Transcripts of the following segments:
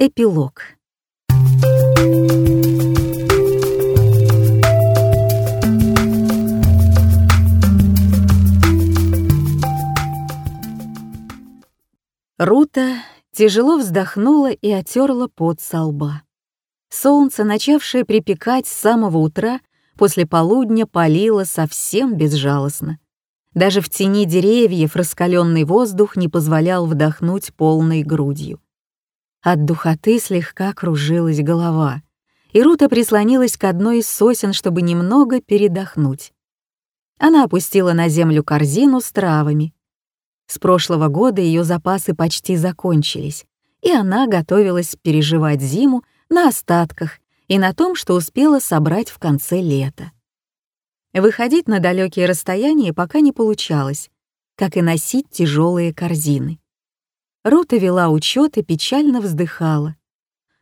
Эпилог. Рута тяжело вздохнула и отерла пот со лба. Солнце, начавшее припекать с самого утра, после полудня палило совсем безжалостно. Даже в тени деревьев раскаленный воздух не позволял вдохнуть полной грудью. От духоты слегка кружилась голова, и Рута прислонилась к одной из сосен, чтобы немного передохнуть. Она опустила на землю корзину с травами. С прошлого года ее запасы почти закончились, и она готовилась переживать зиму на остатках и на том, что успела собрать в конце лета. Выходить на далекие расстояния пока не получалось, как и носить тяжелые корзины. Рута вела учет и печально вздыхала.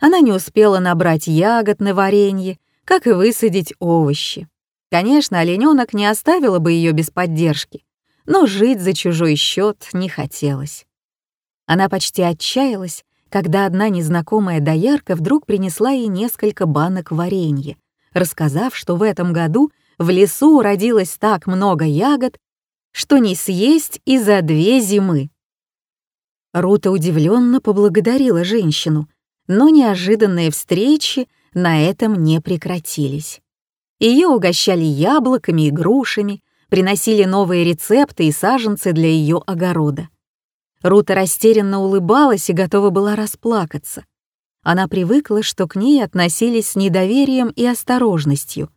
Она не успела набрать ягод на варенье, как и высадить овощи. Конечно, олененок не оставила бы ее без поддержки, но жить за чужой счет не хотелось. Она почти отчаялась, когда одна незнакомая доярка вдруг принесла ей несколько банок варенья, рассказав, что в этом году в лесу уродилось так много ягод, что не съесть и за две зимы. Рута удивленно поблагодарила женщину, но неожиданные встречи на этом не прекратились. Ее угощали яблоками и грушами, приносили новые рецепты и саженцы для ее огорода. Рута растерянно улыбалась и готова была расплакаться. Она привыкла, что к ней относились с недоверием и осторожностью.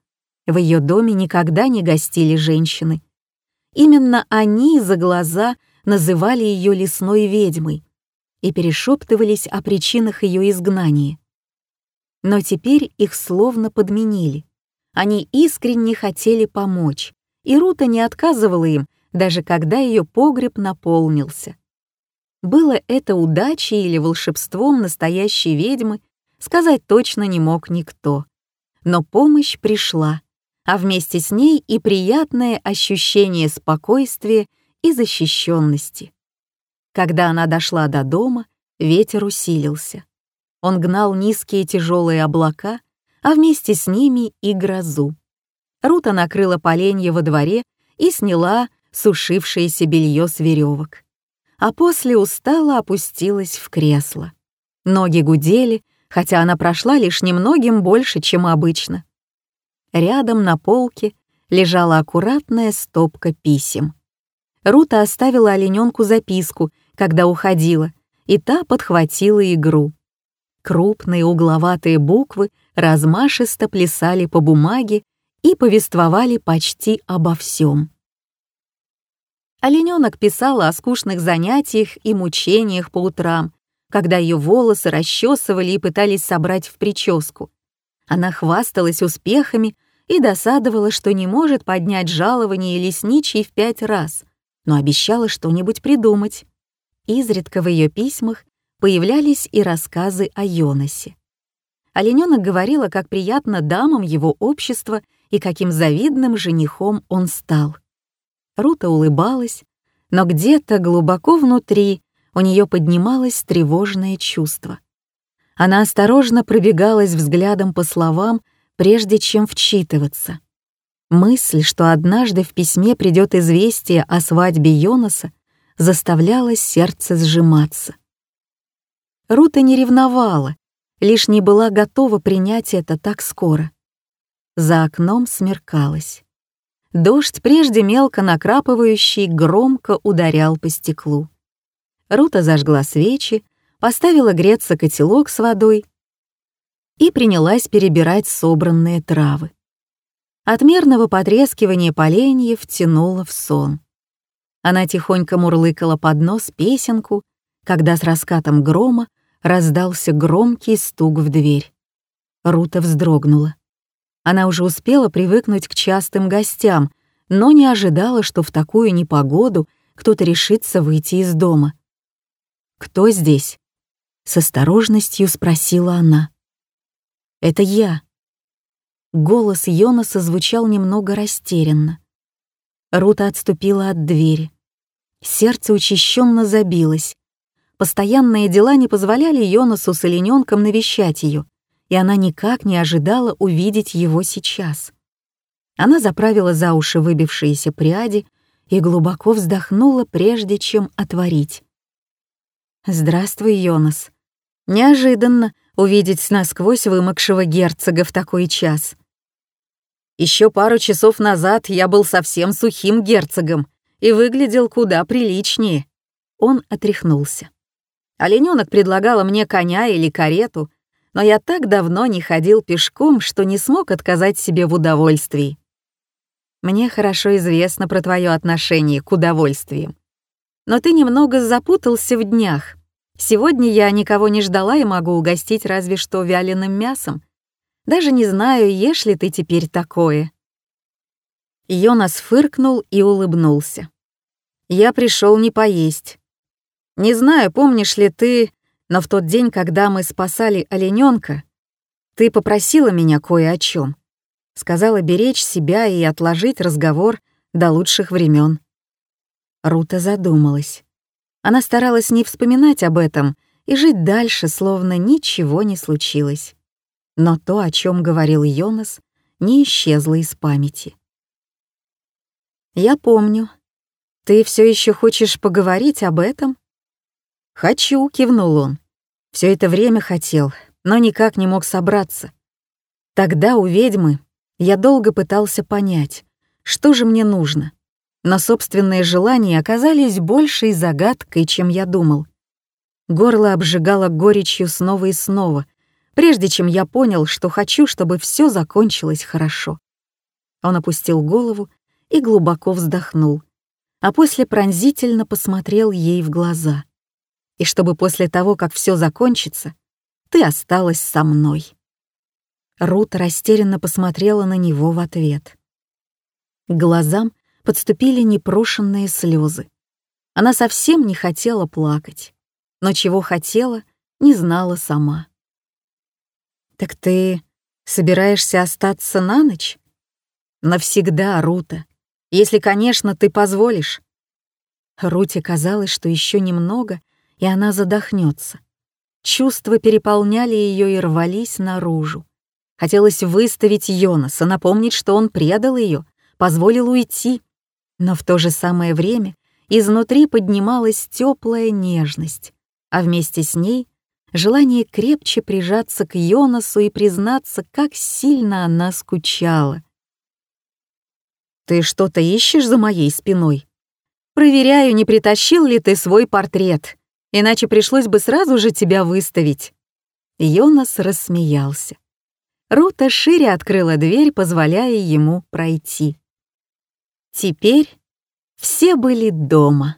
В ее доме никогда не гостили женщины. Именно они за глаза называли ее лесной ведьмой и перешептывались о причинах ее изгнания. Но теперь их словно подменили. Они искренне хотели помочь, и Рута не отказывала им, даже когда ее погреб наполнился. Было это удачей или волшебством настоящей ведьмы, сказать точно не мог никто. Но помощь пришла, а вместе с ней и приятное ощущение спокойствия и защищенности. Когда она дошла до дома, ветер усилился. Он гнал низкие тяжелые облака, а вместе с ними и грозу. Рута накрыла поленья во дворе и сняла сушившееся белье с веревок. А после устало опустилась в кресло. Ноги гудели, хотя она прошла лишь немногим больше, чем обычно. Рядом на полке лежала аккуратная стопка писем. Рута оставила олененку записку, когда уходила, и та подхватила игру. Крупные угловатые буквы размашисто плясали по бумаге и повествовали почти обо всем. Олененок писала о скучных занятиях и мучениях по утрам, когда ее волосы расчесывали и пытались собрать в прическу. Она хвасталась успехами и досадовала, что не может поднять жалование лесничий в пять раз — но обещала что-нибудь придумать. Изредка в ее письмах появлялись и рассказы о Йонасе. Олененок говорила, как приятно дамам его общества и каким завидным женихом он стал. Рута улыбалась, но где-то глубоко внутри у нее поднималось тревожное чувство. Она осторожно пробегалась взглядом по словам, прежде чем вчитываться. Мысль, что однажды в письме придет известие о свадьбе Йонаса, заставляла сердце сжиматься. Рута не ревновала, лишь не была готова принять это так скоро. За окном смеркалось. Дождь, прежде мелко накрапывающий, громко ударял по стеклу. Рута зажгла свечи, поставила греться котелок с водой и принялась перебирать собранные травы. От мерного потрескивания поленьев тянуло в сон. Она тихонько мурлыкала под нос песенку, когда с раскатом грома раздался громкий стук в дверь. Рута вздрогнула. Она уже успела привыкнуть к частым гостям, но не ожидала, что в такую непогоду кто-то решится выйти из дома. «Кто здесь?» — с осторожностью спросила она. «Это я», Голос Йонаса звучал немного растерянно. Рута отступила от двери. Сердце учащенно забилось. постоянные дела не позволяли Йонасу с олененком навещать ее, и она никак не ожидала увидеть его сейчас. Она заправила за уши выбившиеся пряди и глубоко вздохнула, прежде чем отворить. «Здравствуй, Йонас. Неожиданно увидеть насквозь вымокшего герцога в такой час. Еще пару часов назад я был совсем сухим герцогом и выглядел куда приличнее». Он отряхнулся. Олененок предлагала мне коня или карету, но я так давно не ходил пешком, что не смог отказать себе в удовольствии. Мне хорошо известно про твое отношение к удовольствиям. Но ты немного запутался в днях. Сегодня я никого не ждала и могу угостить разве что вяленым мясом. Даже не знаю, ешь ли ты теперь такое». Йонас фыркнул и улыбнулся. «Я пришел не поесть. Не знаю, помнишь ли ты, но в тот день, когда мы спасали олененка, ты попросила меня кое о чем. Сказала беречь себя и отложить разговор до лучших времен. Рута задумалась. Она старалась не вспоминать об этом и жить дальше, словно ничего не случилось. Но то, о чем говорил Йонас, не исчезло из памяти. «Я помню. Ты все еще хочешь поговорить об этом?» «Хочу», — кивнул он. Все это время хотел, но никак не мог собраться. Тогда у ведьмы я долго пытался понять, что же мне нужно, но собственные желания оказались большей загадкой, чем я думал. Горло обжигало горечью снова и снова, прежде чем я понял, что хочу, чтобы все закончилось хорошо. Он опустил голову и глубоко вздохнул, а после пронзительно посмотрел ей в глаза — и чтобы после того, как все закончится, ты осталась со мной». Рут растерянно посмотрела на него в ответ. К глазам подступили непрошенные слезы. Она совсем не хотела плакать, но чего хотела, не знала сама. «Так ты собираешься остаться на ночь?» «Навсегда, Рута, если, конечно, ты позволишь». Руте казалось, что еще немного, и она задохнется. Чувства переполняли ее и рвались наружу. Хотелось выставить Йонаса, напомнить, что он предал ее, позволил уйти. Но в то же самое время изнутри поднималась теплая нежность, а вместе с ней желание крепче прижаться к Йонасу и признаться, как сильно она скучала. «Ты что-то ищешь за моей спиной?» «Проверяю, не притащил ли ты свой портрет», иначе пришлось бы сразу же тебя выставить». Йонас рассмеялся. Рута шире открыла дверь, позволяя ему пройти. Теперь все были дома.